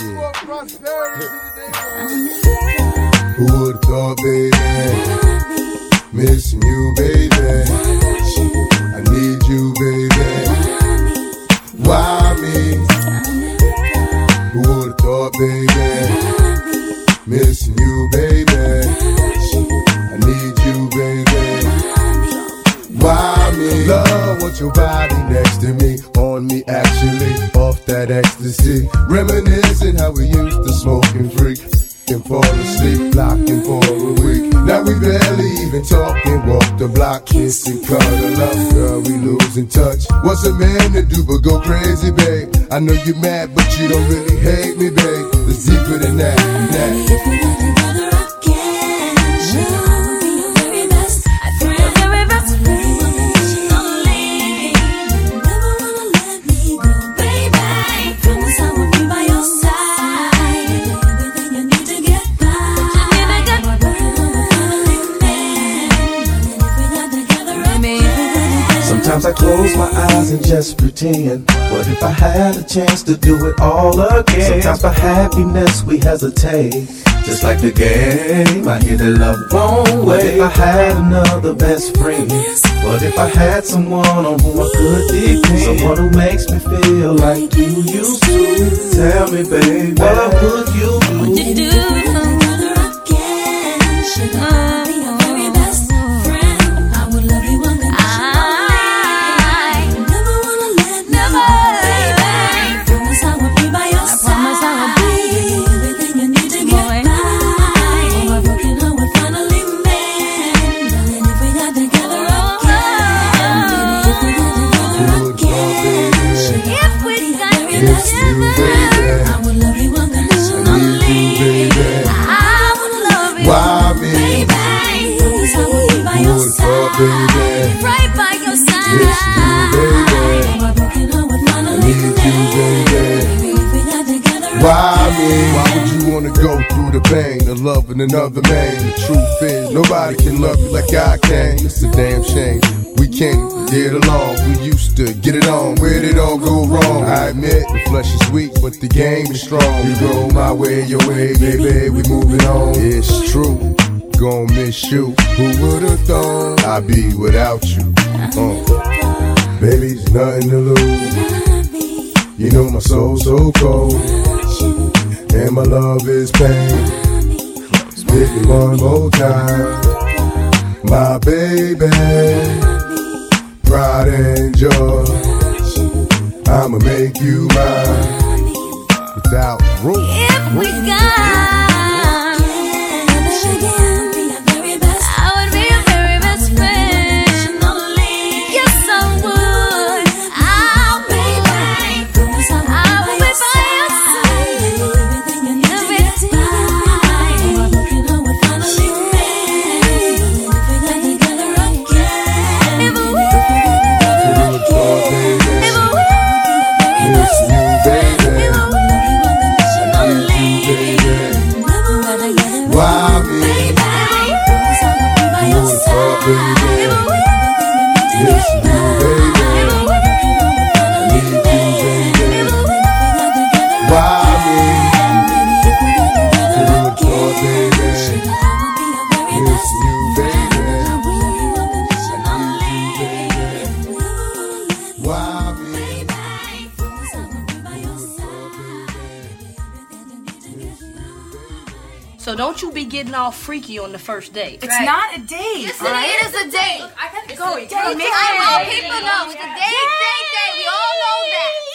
Who would've thought, baby? Missing you, baby. I need you, baby. Why me? Who would've thought, baby? Missing you, baby. Me? Love, want your body next to me, on me actually, off that ecstasy. Reminiscing how we used to smoke and freak. And fall asleep, blocking for a week. Now we barely even talk and walk the block, kiss and cuddle up, girl. We losing touch. What's a man to do but go crazy, babe? I know you mad, but you don't really hate me, babe. It's deeper than that. That. Sometimes I close my eyes and just pretend. What if I had a chance to do it all again? Sometimes for happiness we hesitate. Just like the game, I hear the love won't. What if I had another best friend? What if I had someone on whom I could depend? Someone who makes me feel like you used to. Tell me, baby, what would you Miss you, baby. I need you, baby. Why me? Who would've thought, baby? Right by your side. you, baby. I need you, baby. Why me? Why would you wanna go through the pain of loving another man? The truth is, nobody can love you like I can. It's a damn shame. We can't get along. We used to get it on. Where did it all go wrong? I admit the flesh is weak, but the game is strong. You go my way, your way, baby. We moving on. It's true. Gonna miss you. Who would've thought I'd be without you? Uh. Baby, there's nothing to lose. You know my soul's so cold, and my love is pain. Spit it one more time, my baby. Pride and joy, I'ma make you mine without room. If we got, Why So don't you be getting all freaky on the first date. It's not a date. Yes, it is a date. I gotta It's go. a date. I want people know it's a date, date, date. We all know that.